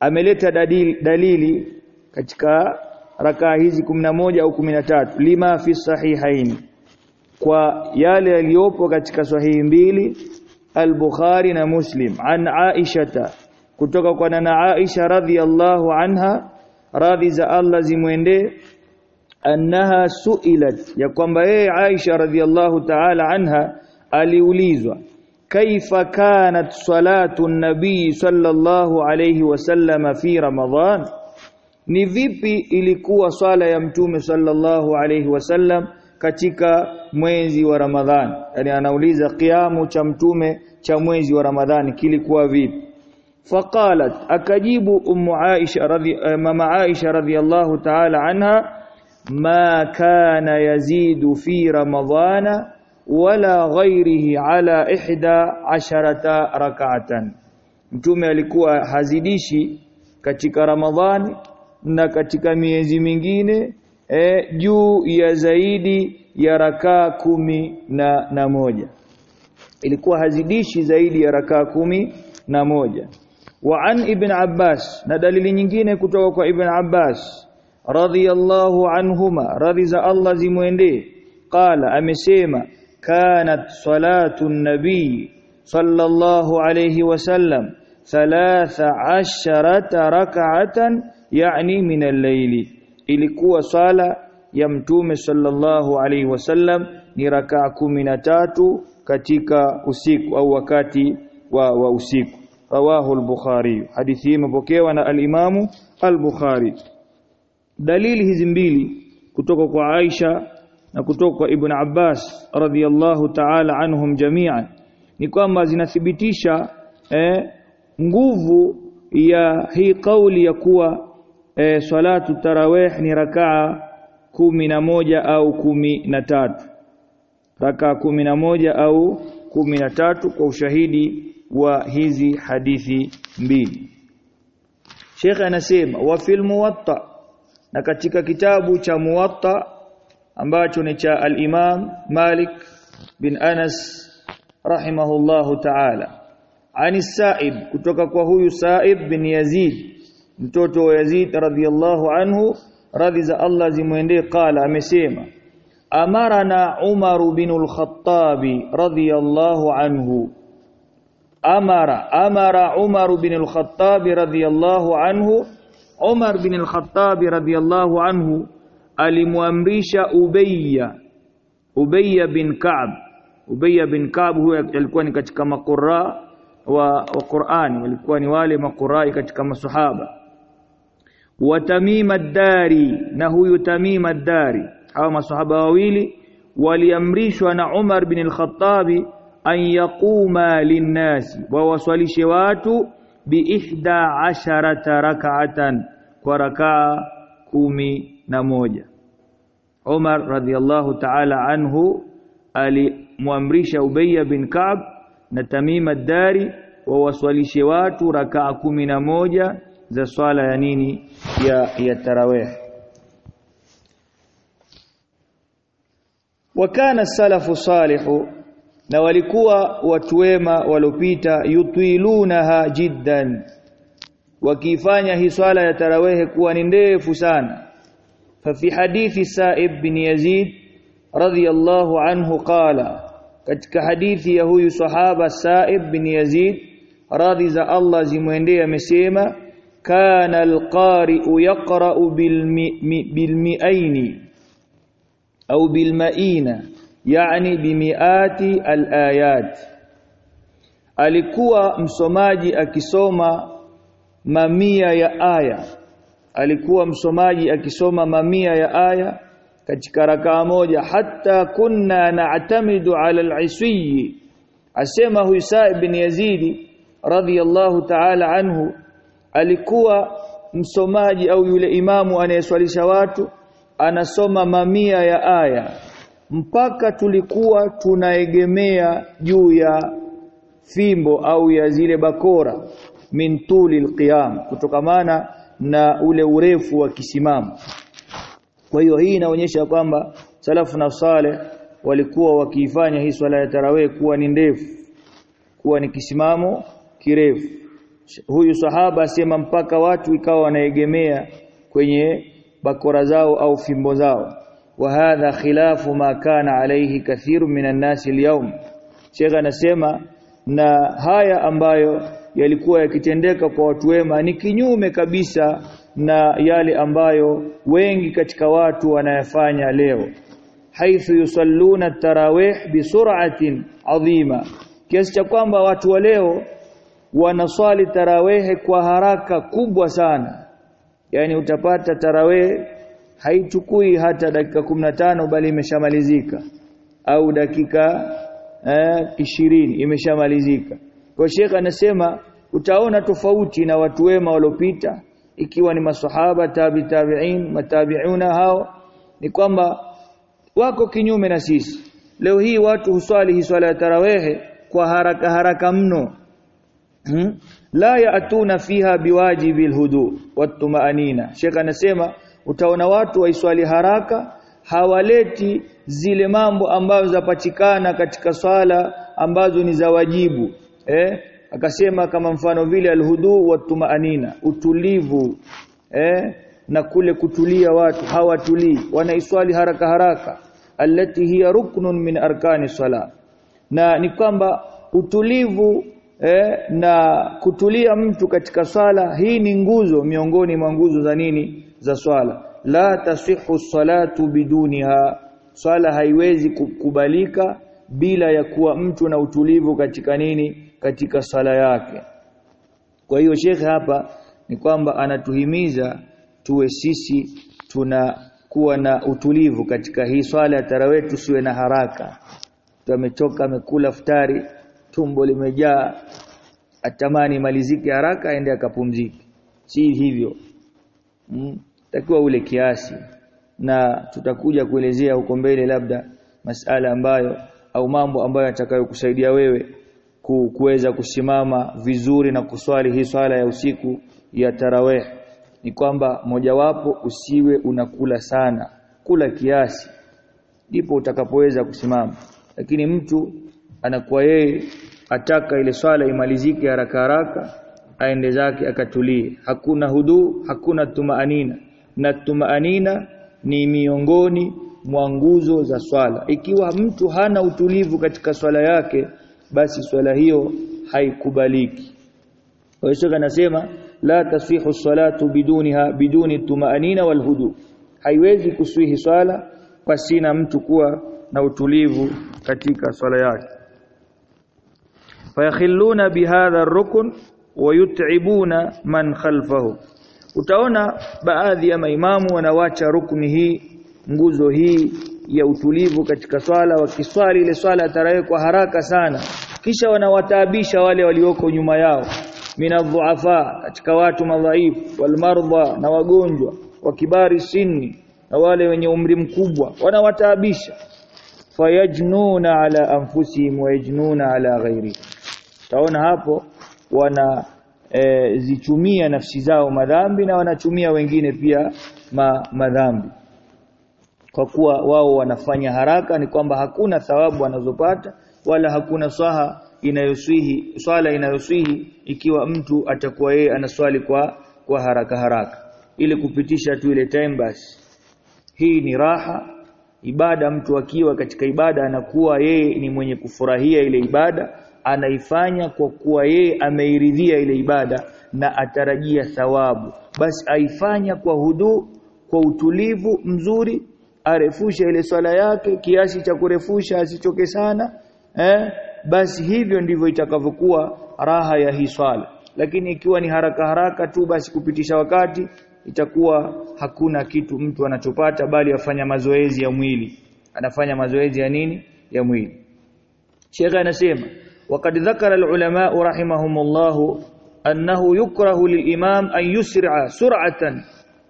Ameleta dalili, dalili katika rakaa hizi moja au tatu. Lima fi sahihaini kwa yale yaliyopo katika sahihi mbili al-Bukhari na Muslim. An Aisha kutoka kwa nana Aisha radhiallahu anha radhi za Allah zimwendee annaha suilat ya kwamba yeye Aisha radhiallahu ta'ala anha aliulizwa kaifa kanat salatu nabii sallallahu alayhi wasallam fi ramadhan ni vipi ilikuwa swala ya mtume sallallahu alayhi wasallam katika mwezi wa ramadhan yani anauliza kiamu cha mtume cha mwezi wa ramadhani kilikuwa vipi faqalat akajibu ummu aisha radhi mama aisha radhiyallahu ta'ala anha ma kana yazidu fi ramadhana wala ghairihi ala ihda asharata rak'atan mtume alikuwa hazidishi katika ramadhani na katika miezi mingine e, juu ya zaidi ya rakaa kumi na, na moja. Ilikuwa hazidishi zaidi ya rakaa kumi na moja wa an ibn Abbas na dalili nyingine kutoka kwa ibn Abbas radhiyallahu anhuma radhi za Allah zimwendee. Qala amesema kanat salatu nabii sallallahu alayhi wasallam thalatha asharata rak'atan yani min al-layli. Ilikuwa sala ya mtume sallallahu alayhi wasallam ni rakaa tatu katika usiku au wakati wa, wa usiku rawahu al-bukhari. Hadithi hii imepokewa na al-imamu al-bukhari. Dalili hizi mbili kutoka kwa Aisha na kutoka kwa Ibn Abbas radhiyallahu ta'ala anhum jami'an ni kwamba zinathibitisha eh, nguvu ya hii kauli ya kuwa eh, salatu tarawih ni rakaa kumi na moja au kumi na tatu. Rakaa kumi na moja au kumi na tatu kwa ushahidi wa hizi hadithi mbili. Sheikh anasema wa fil muwatta na katika kitabu cha muwatta ambacho ni cha al-Imam Malik bin Anas rahimahullahu ta'ala. Ani Sa'ib kutoka kwa huyu Sa'ib bin Yazid mtoto wa Yazid radhiyallahu anhu radhi za Allah zimwendee qala amesema amarana Umar bin al-Khattab radhiyallahu anhu amara amara Umar bin al-Khattab radhiyallahu anhu Umar bin al-Khattab radhiyallahu anhu alimwamrisha Ubayya Ubayya bin Ka'b. Ubayya bin Ka'b huyo alikuwa ni katika makura wa, wa Qur'ani walikuwa ni wale makurai katika masahaba wa Tamim ad-Dari na huyu Tamim ad-Dari. Hawa masahaba wawili waliamrishwa na Umar bin al-Khattab an yaquma linnasi wa waswalishe watu bi ihda asharata rak'atan kwa rakaa kumi na moja Umar radhiallahu ta'ala anhu alimwamrisha Ubayya bin Ka'b na Tamim ad-Dari wawaswalishe watu rakaa kumi na moja za swala ya nini ya ya tarawih wakana salafu salihu na walikuwa watu wema walopita yutwilunaha jiddan wakifanya hii swala ya tarawih kuwa ni ndefu sana ففي حديث سائب بن يزيد رضي الله عنه قال katika hadithi ya huyu sahaba Saib bin Yazid radhi za Allah zimwendee amesema kana alqari'u yaqra'u bilmi'aini au bilma'ina yani bimiati alayat. Alikuwa msomaji akisoma mamia ya aya. Alikuwa msomaji akisoma mamia ya aya katika rakaa moja. Hatta kunna na'tamidu ala al-iswi asema huisa ibn yazid Yazidi radhiyallahu ta'ala anhu alikuwa msomaji au yule imamu anayeswalisha watu anasoma mamia ya aya mpaka tulikuwa tunaegemea juu ya fimbo au ya zile bakora min tuli alqiyam kutokamana na ule urefu wa kisimamo. Kwa hiyo hii inaonyesha kwamba salafu na sale walikuwa wakiifanya hii swala ya tarawih kuwa ni ndefu kuwa ni kisimamo kirefu. Huyu sahaba asema mpaka watu ikawa wanaegemea kwenye bakora zao au fimbo zao wa hadha khilafu ma kana alayhi kathiru minan اليوم Sheikh anasema na haya ambayo yalikuwa yakitendeka kwa watu wema ni kinyume kabisa na yale ambayo wengi katika watu wanayafanya leo. Haithu yusalluna tarawih bisur'atin adhima kiasi cha kwamba watu wa leo wanaswali tarawehe kwa haraka kubwa sana. Yani utapata tarawih haichukui hata dakika 15 bali imeshamalizika. Au dakika eh, 20 imeshamalizika. Kwa Sheikh anasema utaona tofauti na watu wema waliopita ikiwa ni maswahaba tabi tabi'in matabi'una hao. Ni kwamba wako kinyume na sisi. Leo hii watu huswali swala ya tarawehe kwa haraka haraka mno. Hmm? la yaatuna fiha biwajibi alhudu watumaanina shekha anasema utaona watu waiswali haraka hawaleti zile mambo ambazo zapatikana katika swala ambazo ni za wajibu eh? Akasema kama mfano vile alhudu wa tumaanina utulivu eh? Na kule kutulia watu hawatulii wanaiswali haraka haraka. Allati hiya ruknun min arkani sala na ni kwamba utulivu eh, na kutulia mtu katika sala hii ni nguzo miongoni mwa nguzo za nini za swala. La tasihu salatu biduniha. Swala haiwezi kukubalika bila ya kuwa mtu na utulivu katika nini? Katika sala yake. Kwa hiyo shekhe hapa ni kwamba anatuhimiza tuwe sisi tunakuwa na utulivu katika hii swala ya tarawih tusiwe na haraka. Tumechoka amekula futari tumbo limejaa atamani malizike haraka aende akapumzike. Si hivyo. Mm, takiwa ule kiasi na tutakuja kuelezea huko mbele labda masala ambayo au mambo ambayo yatakayokusaidia wewe kuweza kusimama vizuri na kuswali hii swala ya usiku ya tarawih. Ni kwamba mojawapo usiwe unakula sana kula kiasi ndipo utakapoweza kusimama. Lakini mtu anakuwa yeye ataka ile swala imalizike haraka haraka aende zake akatulie. Hakuna hudu hakuna tumaanina na tumaanina ni miongoni mwa nguzo za swala. Ikiwa mtu hana utulivu katika swala yake basi swala hiyo haikubaliki. Hiyo anasema la taswihu salatu biduniha biduni tumaanina walhudu haiwezi kuswihi swala pasina mtu kuwa na utulivu katika swala yake. Fayakhilluna bihadha ar-rukn wayut'ibuna man khalfahu utaona baadhi ya maimamu wanawacha rukni hii nguzo hii ya utulivu katika swala wakiswali ile swala tarawih kwa haraka sana. Kisha wanawataabisha wale walioko nyuma yao minadhuafa katika watu madhaifu walmardha na wagonjwa wa kibari sini na wale wenye umri mkubwa wanawataabisha. Fayajnuna ala anfusihim wayajnuna ala ghairi taona hapo wana e, zichumia nafsi zao madhambi na wanachumia wengine pia ma, madhambi. Kwa kuwa wao wanafanya haraka ni kwamba hakuna thawabu wanazopata wala hakuna swaha inayoswihi swala inayoswihi ikiwa mtu atakuwa yeye anaswali kwa kwa haraka haraka. Ili kupitisha tu ile time basi. Hii ni raha. Ibada mtu akiwa katika ibada anakuwa yeye ni mwenye kufurahia ile ibada anaifanya kwa kuwa yeye ameiridhia ile ibada na atarajia thawabu. Basi aifanya kwa hudu kwa utulivu mzuri arefusha ile swala yake kiasi cha kurefusha asichoke sana eh? Basi hivyo ndivyo itakavyokuwa raha ya hii swala. Lakini ikiwa ni haraka haraka tu basi kupitisha wakati itakuwa hakuna kitu mtu anachopata bali afanya mazoezi ya mwili. Anafanya mazoezi ya nini? Ya mwili. Sheikh anasema وقد ذكر العلماء رحمهم الله أنه يكره للإمام أن يسرع سرعة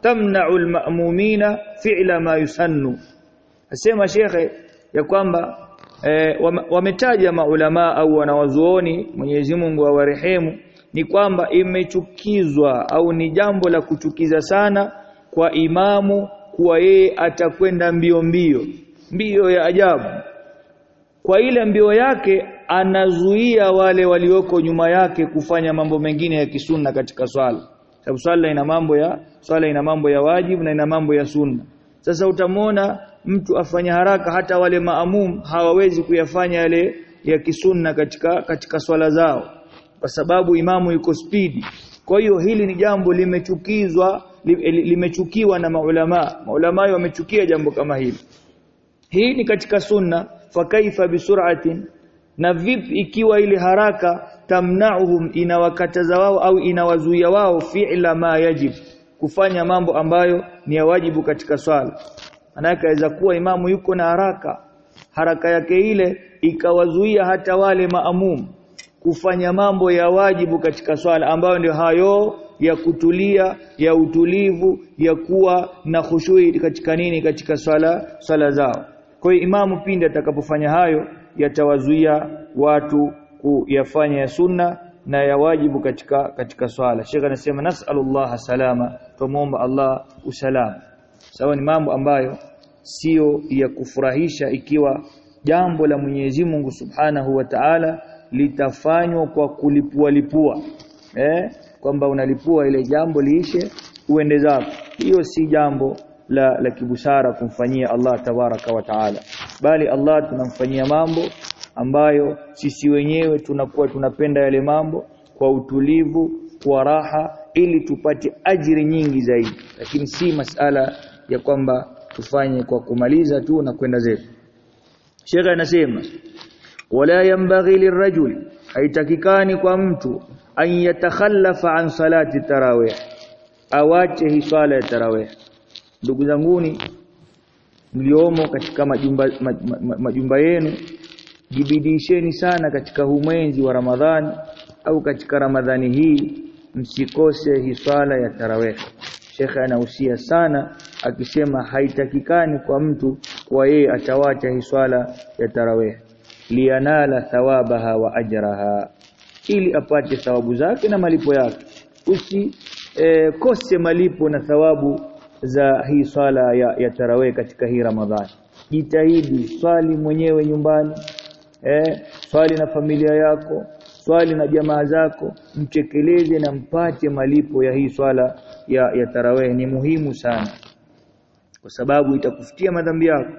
تمنع المأمومين فعل ما يسن asema shekhe ya kwamba e, wametaja maulama au wanawazuoni Mwenyezi Mungu awarehemu ni kwamba imechukizwa au ni jambo la kuchukiza sana kwa imamu kuwa yeye atakwenda mbio mbio mbio ya ajabu kwa ile mbio yake anazuia wale walioko nyuma yake kufanya mambo mengine ya kisunna katika swala. Sababu swala ina mambo ya swala ina mambo ya wajibu na ina mambo ya sunna. Sasa utamwona mtu afanya haraka hata wale maamum hawawezi kuyafanya yale ya kisunna katika katika swala zao. Kwa sababu imamu yuko spidi kwa hiyo hili ni jambo limechukizwa limechukiwa na maulama. Maulama wamechukia jambo kama hili. Hii ni katika sunna. Fakaifa bisur'atin na vipi ikiwa ile haraka tamna'uhum inawakataza wao au inawazuia wao fi'la ma yajib kufanya mambo ambayo ni ya wajibu katika swala. Manake aweza kuwa imamu yuko na haraka haraka yake ile ikawazuia hata wale maamum kufanya mambo ya wajibu katika swala ambayo ndio hayo ya kutulia ya utulivu ya kuwa na khushui katika nini katika swala swala zao. Kwa imamu pindi atakapofanya hayo yatawazuia watu kuyafanya ya sunna na ya wajibu katika katika swala. Sheikh anasema nas'alullah salama tumuomba Allah usalama. Sawa ni mambo ambayo sio ya kufurahisha ikiwa jambo la Mwenyezi Mungu Subhanahu wa Ta'ala litafanywa kwa kulipua lipua. Eh? Kwamba unalipua ile jambo liishe uende zako. Hiyo si jambo la la kibusara kumfanyia Allah tabaraka wa taala bali Allah tunamfanyia mambo ambayo sisi wenyewe tunakuwa tunapenda yale mambo kwa utulivu kwa raha ili tupate ajiri nyingi zaidi. Lakini si masala ya kwamba tufanye kwa kumaliza tu na kwenda zetu. Sheikh anasema wala yambaghi lirajul haitakikani kwa mtu an an salati tarawih awache hii swala ya tarawih. Ndugu zanguni mliomo katika majumba majumba, yenu jibidisheni sana katika humwenzi wa Ramadhani au katika Ramadhani hii msikose hii swala ya tarawih. Sheikh anahusia sana akisema haitakikani kwa mtu kwa yeye atawacha hii swala ya tarawih. Lianala thawabaha wa ajraha ili apate thawabu zake na malipo yake. Usikose e, kose malipo na thawabu za hii swala ya, ya tarawih katika hii Ramadhani. Jitahidi swali mwenyewe nyumbani eh swali na familia yako swali na jamaa zako mtekeleze na mpate malipo ya hii swala ya, ya tarawih. Ni muhimu sana kwa sababu itakufutia madhambi yako.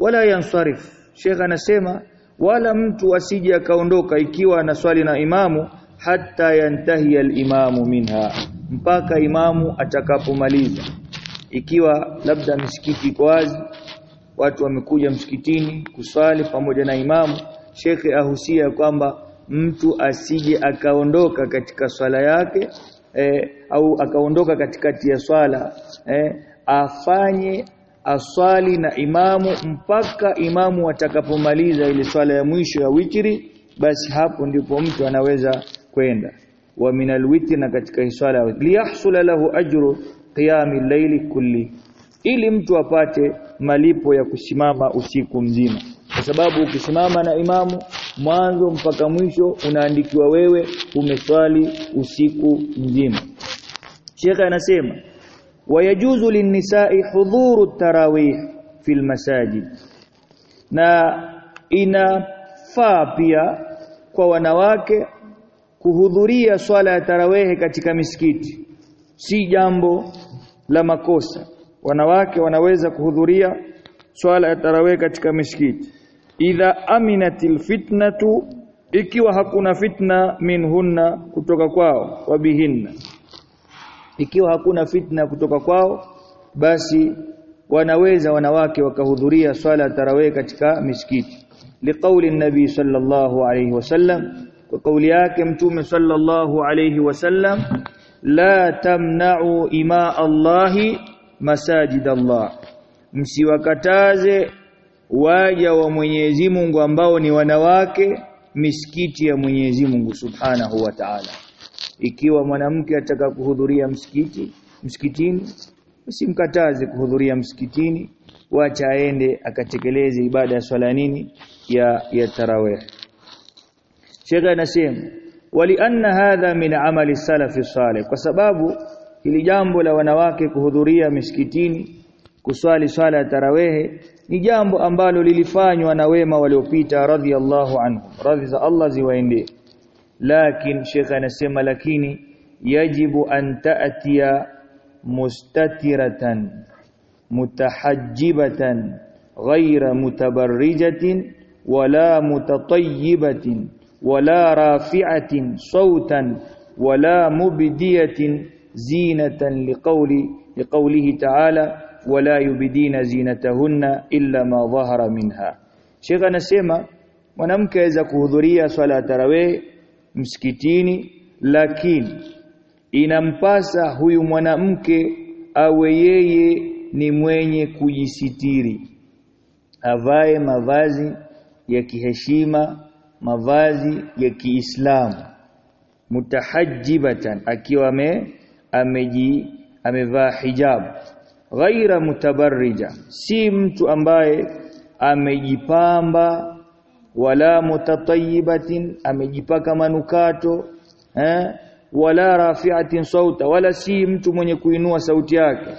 Wala yansarif Sheikh anasema wala mtu asije akaondoka ikiwa na swali na imamu hatta yantahi al-imamu minha mpaka imamu atakapomaliza ikiwa labda msikiti iko wazi watu wamekuja msikitini kuswali pamoja na imamu shekhe ahusia kwamba mtu asije akaondoka katika swala yake eh, au akaondoka katikati ya swala eh, afanye aswali na imamu mpaka imamu atakapomaliza ile swala ya mwisho ya witri basi hapo ndipo mtu anaweza kwenda. Wa minal witri na katika swala liyahsula lahu ajru qiyamil layli kulli ili mtu apate malipo ya kusimama usiku mzima. Kwa sababu ukisimama na imamu mwanzo mpaka mwisho unaandikiwa wewe umeswali usiku mzima. Sheikh anasema wayajuzu linnisa'i hudhuru tarawih fil masajid na inafaa pia kwa wanawake kuhudhuria swala ya tarawehe katika misikiti si jambo la makosa. Wanawake wanaweza kuhudhuria swala ya tarawih katika misikiti idha aminatil fitnatu ikiwa hakuna fitna minhunna kutoka kwao wabihinna ikiwa hakuna fitna kutoka kwao basi wanaweza wanawake wakahudhuria swala ya tarawih katika misikiti. Liqauli nabii sallallahu alayhi wasallam kwa kauli yake mtume sallallahu alayhi wasallam la tamna'u ima Allahi masajid Allah msiwakataze waja wa Mwenyezi Mungu ambao ni wanawake misikiti ya Mwenyezi Mungu Subhanahu wa Ta'ala. Ikiwa mwanamke ataka kuhudhuria msikiti msikitini usimkataze kuhudhuria msikitini. Wacha aende akatekeleze ibada ya swala nini? Ya ya tarawih. Sheikh anasema wali anna hadha min amali salafi salih kwa sababu hili jambo la wanawake kuhudhuria misikitini kuswali swala ya tarawehe ni jambo ambalo lilifanywa na wema waliopita radhiallahu anhum radhi za Allah ziwaendee lakin shekha anasema lakini yajibu an ta'tiya mustatiratan mutahajjibatan ghayra mutabarrijatin wala mutatayyibatin wala rafi'atin sautan wala mubdiyatin zinatan liqawli liqawlihi ta'ala wala yubdina zinatahunna illa ma dhahara minha Sheikh anasema mwanamke aweza kuhudhuria swala ya tarawih msikitini lakini inampasa huyu mwanamke awe yeye ni mwenye kujisitiri. Avae mavazi ya kiheshima mavazi ya Kiislamu mutahajjibatan akiwa ame ameji amevaa hijab. Ghaira mutabarrija si mtu ambaye amejipamba wala mutatayibatin amejipaka manukato eh wala rafi'atin sauta wala si mtu mwenye kuinua sauti yake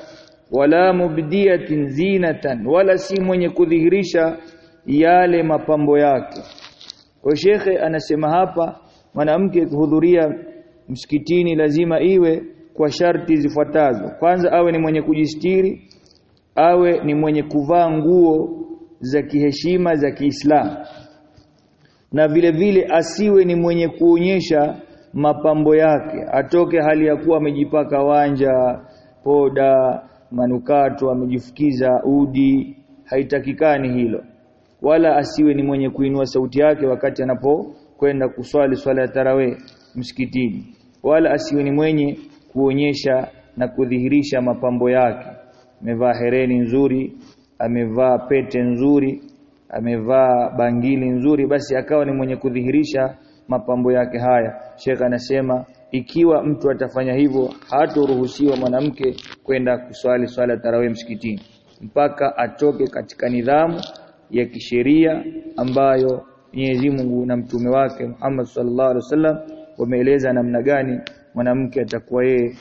wala mubdiyatin zinatan wala si mwenye kudhihirisha yale mapambo yake kwa shekhe anasema hapa mwanamke kuhudhuria msikitini lazima iwe kwa sharti zifuatazo. Kwanza awe ni mwenye kujistiri awe ni mwenye kuvaa nguo za kiheshima za Kiislamu. Na vile vile asiwe ni mwenye kuonyesha mapambo yake atoke hali ya kuwa amejipaka wanja poda manukato amejifukiza udi. Haitakikani hilo wala asiwe ni mwenye kuinua sauti yake wakati anapokwenda kuswali swala ya tarawe msikitini wala asiwe ni mwenye kuonyesha na kudhihirisha mapambo yake. Amevaa hereni nzuri amevaa pete nzuri amevaa bangili nzuri basi akawa ni mwenye kudhihirisha mapambo yake haya. Sheikh anasema ikiwa mtu atafanya hivyo hatoruhusiwa mwanamke kwenda kuswali swala tarawih msikitini mpaka atoke katika nidhamu ya kisheria ambayo Mwenyezi Mungu na mtume wake Muhammad sallallahu alaihi wasallam wameeleza namna gani mwanamke atakuwa yeye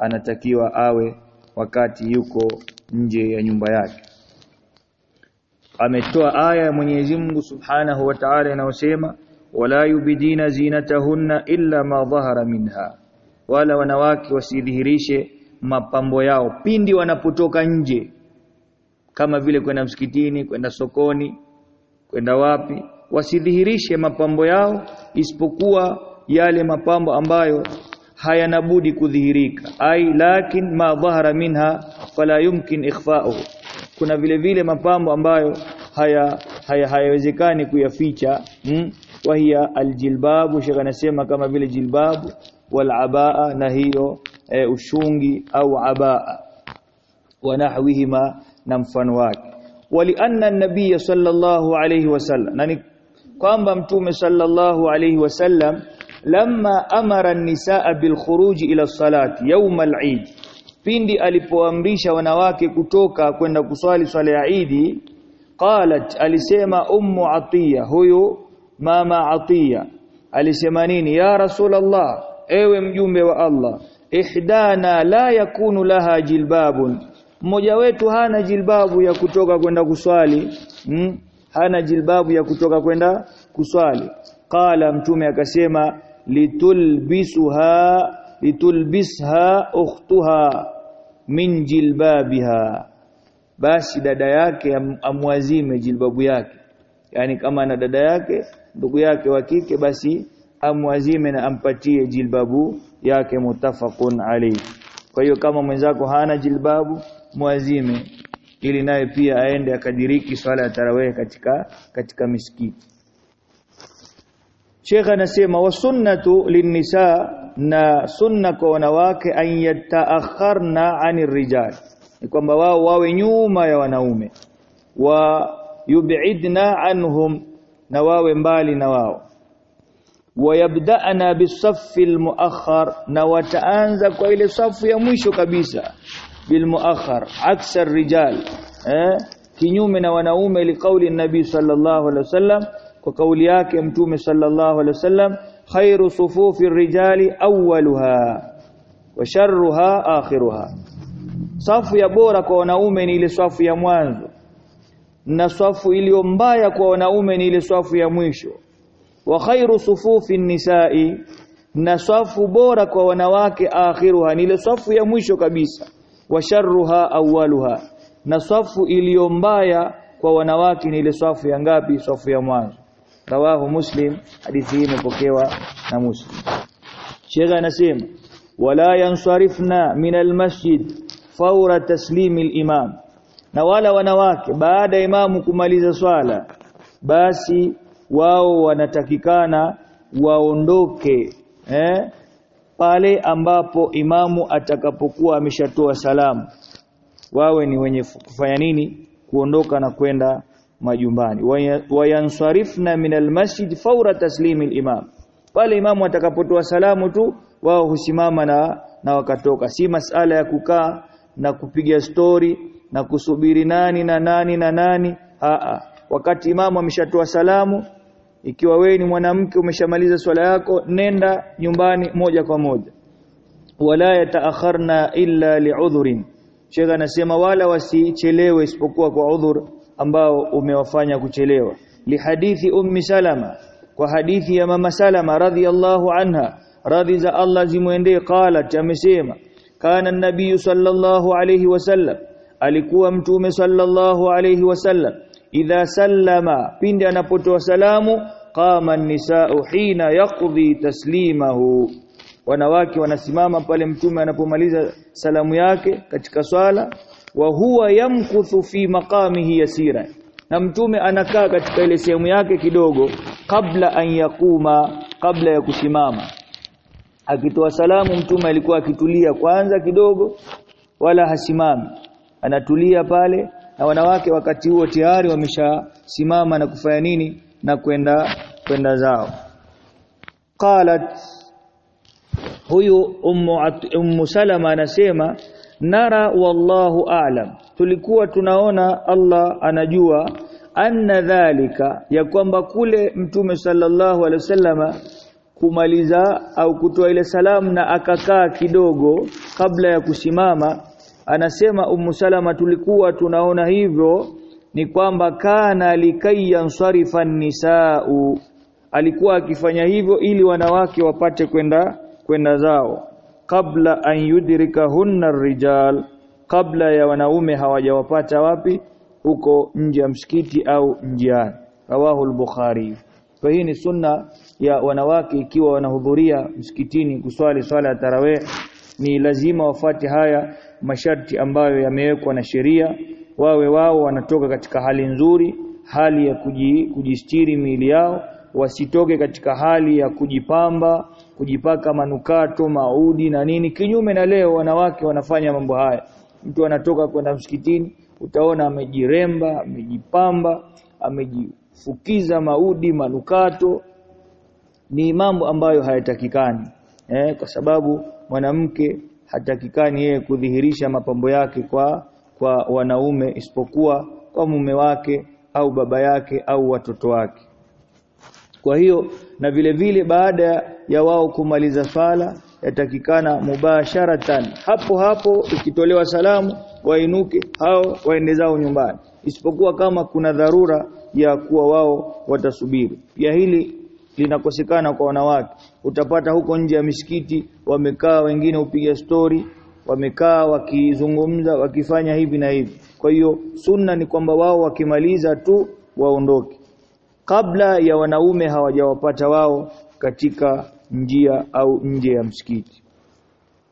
anatakiwa awe wakati yuko nje ya nyumba yake. Ametoa aya ya Mwenyezi Mungu Subhanahu wa Ta'ala inayosema wala yubidina zinatahunna illa ma dhahara minha. Wala wanawake wasidhihirishe mapambo yao pindi wanapotoka nje kama vile kwenda msikitini kwenda sokoni kwenda wapi wasidhihirishe mapambo yao isipokuwa yale mapambo ambayo hayana budi kudhihirika ai lakin ma dhahara minha fala yumkin ikhfa'uhu kuna vile vile mapambo ambayo haya haya hayawezekani kuyaficha hmm? wahiya aljilbabu shekha anasema kama vile jilbabu wal abaa na hiyo e, ushungi au abaa wa nahwihima na mfano wake. Walianna an-nabiy sallallahu alayhi wasallam na ni kwamba mtume sallallahu alayhi wasallam lamma amara an-nisaa bil khuruj ila salati yawm al-eid. Pindi alipoamrisha wanawake kutoka kwenda kuswali swala ya Eid qalat alisema ummu atiya huyu mama atiya alisema nini? Ya rasulullah ewe mjumbe wa Allah ihdana la yakunu laha jilbabun mmoja wetu hana jilbabu ya kutoka kwenda kuswali hmm? hana jilbabu ya kutoka kwenda kuswali. Qala mtume akasema litulbisuha litulbisha ukhtuha min jilbabiha. Basi dada yake am, amwazime jilbabu yake. Yani kama ana dada yake ndugu yake wa kike basi amwazime na ampatie jilbabu yake mutafaqun alayhi. Kwa hiyo kama mwenzako hana jilbabu mwazime ili naye pia aende akadiriki swala ya tarawih katika katika misikiti. Sheikh anasema wa sunnatu linnisa na sunna kwa wanawake an yataakharna anir rijal. Ni kwamba wao wawe nyuma ya wanaume wa yub'idna anhum na wawe mbali na wao. Wayabda'na bisaffi almuakhar na wataanza kwa ile safu ya mwisho kabisa bilmuakhar aksa rijal eh kinyume na wanaume liqauli nabii sallallahu alaihi wasallam kwa kauli yake mtume sallallahu alaihi wasallam khairu sufufi rijali awwaluha wa sharruha akhiruha safu ya bora kwa wanaume ni ile safu ya mwanzo na safu iliyo mbaya kwa wanaume ni ile safu ya mwisho. Wa khairu sufufi nisai. Na safu bora kwa wanawake akhiruha ni ile safu ya mwisho kabisa wa sharruha awwaluha. Na safu iliyo mbaya kwa wanawake ni ile safu ya ngapi? Safu ya mwanzo. Rawahu muslim hadithi hii imepokewa na muslim. Shekha anasema wala yansarifna min almasjid fawra taslimi alimam. Na wala wanawake baada ya imamu kumaliza swala basi wao wanatakikana waondoke eh pale ambapo imamu atakapokuwa ameshatoa salamu. Wawe ni wenye kufanya nini? Kuondoka na kwenda majumbani. Wayansarifna min almasjid fawra taslimi imam. Pale imamu atakapotoa salamu tu wao husimama na na wakatoka. Si masala ya kukaa na kupiga stori na kusubiri nani na nani na nani. Aa wakati imamu ameshatoa salamu ikiwa wewe ni mwanamke umeshamaliza swala yako nenda nyumbani moja kwa moja. Wala yataakharna illa li'udhrin Sheikh anasema wala wasichelewe isipokuwa kwa udhur ambao umewafanya kuchelewa. Lihadithi ummi salama kwa hadithi ya mama salama radhiyallahu anha radhi za Allah zimwendee qalat amesema kana nabii sallallahu alayhi wasallam alikuwa mtume sallallahu alayhi wasallam idha sallama pindi anapotoa salamu qama an-nisaa hina yaqdi taslimahu. Wanawake wanasimama pale mtume anapomaliza salamu yake katika swala wa huwa yamkuthu fi maqamihi yasira. Na mtume anakaa katika ile sehemu yake kidogo kabla an yakuma kabla ya kusimama. Akitoa salamu mtume alikuwa akitulia kwanza kidogo wala hasimami. Anatulia pale na wanawake wakati huo tayari wameshasimama na kufanya nini? Na kwenda kwenda zao. Qalat huyu ummu, ummu salama anasema nara wallahu aalam tulikuwa tunaona Allah anajua anna dhalika ya kwamba kule mtume sallallahu alaihi wasallama kumaliza au kutoa ile salamu na akakaa kidogo kabla ya kusimama anasema ummu salama tulikuwa tunaona hivyo ni kwamba kana likayansarifa nisau. Alikuwa akifanya hivyo ili wanawake wapate kwenda kwenda zao. Kabla an yudrikahunna rijal kabla ya wanaume hawajawapata wapi? Huko nje ya msikiti au njiani. Rawahu al-bukhari. Kwa hii ni sunna ya wanawake ikiwa wanahudhuria msikitini kuswali swala ya tarawih. Ni lazima wafate haya masharti ambayo yamewekwa na sheria wawe wao wanatoka katika hali nzuri hali ya kujistiri miili yao wasitoke katika hali ya kujipamba kujipaka manukato maudi na nini. Kinyume na leo wanawake wanafanya mambo haya. Mtu anatoka kwenda msikitini utaona amejiremba amejipamba amejifukiza maudi manukato. Ni mambo ambayo hayatakikani eh, kwa sababu mwanamke hatakikani yeye kudhihirisha mapambo yake kwa kwa wanaume isipokuwa kwa mume wake au baba yake au watoto wake. Kwa hiyo na vile vile baada ya wao kumaliza swala yatakikana mubasharatan hapo hapo ikitolewa salamu wainuke hao waendezao nyumbani. Isipokuwa kama kuna dharura ya kuwa wao watasubiri. Pia hili linakosekana kwa wanawake utapata huko nje ya misikiti wamekaa wengine upiga stori wamekaa wakizungumza wakifanya hivi na hivi. Kwa hiyo sunna ni kwamba wao wakimaliza tu waondoke. Kabla ya wanaume hawajawapata wao katika njia au nje ya msikiti.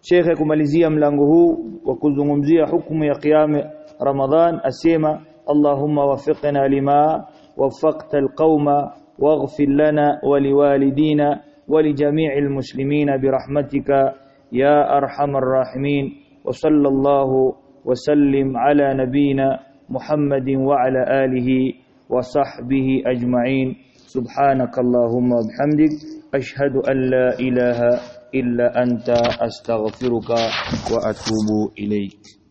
Shekhe kumalizia mlango huu wa kuzungumzia hukumu ya kiyame Ramadhan asema Allahumma wafiqna lima waffaqta alqauma waghfir lana waliwalidina ولجميع المسلمين برحمتك يا أرحم الراحمين. وصلى الله وسلم على نبينا محمد وعلى آله وصحبه أجمعين. سبحانك اللهم وبحمدك أشهد أن لا إله إلا أنت أستغفرك وأتوب إليك.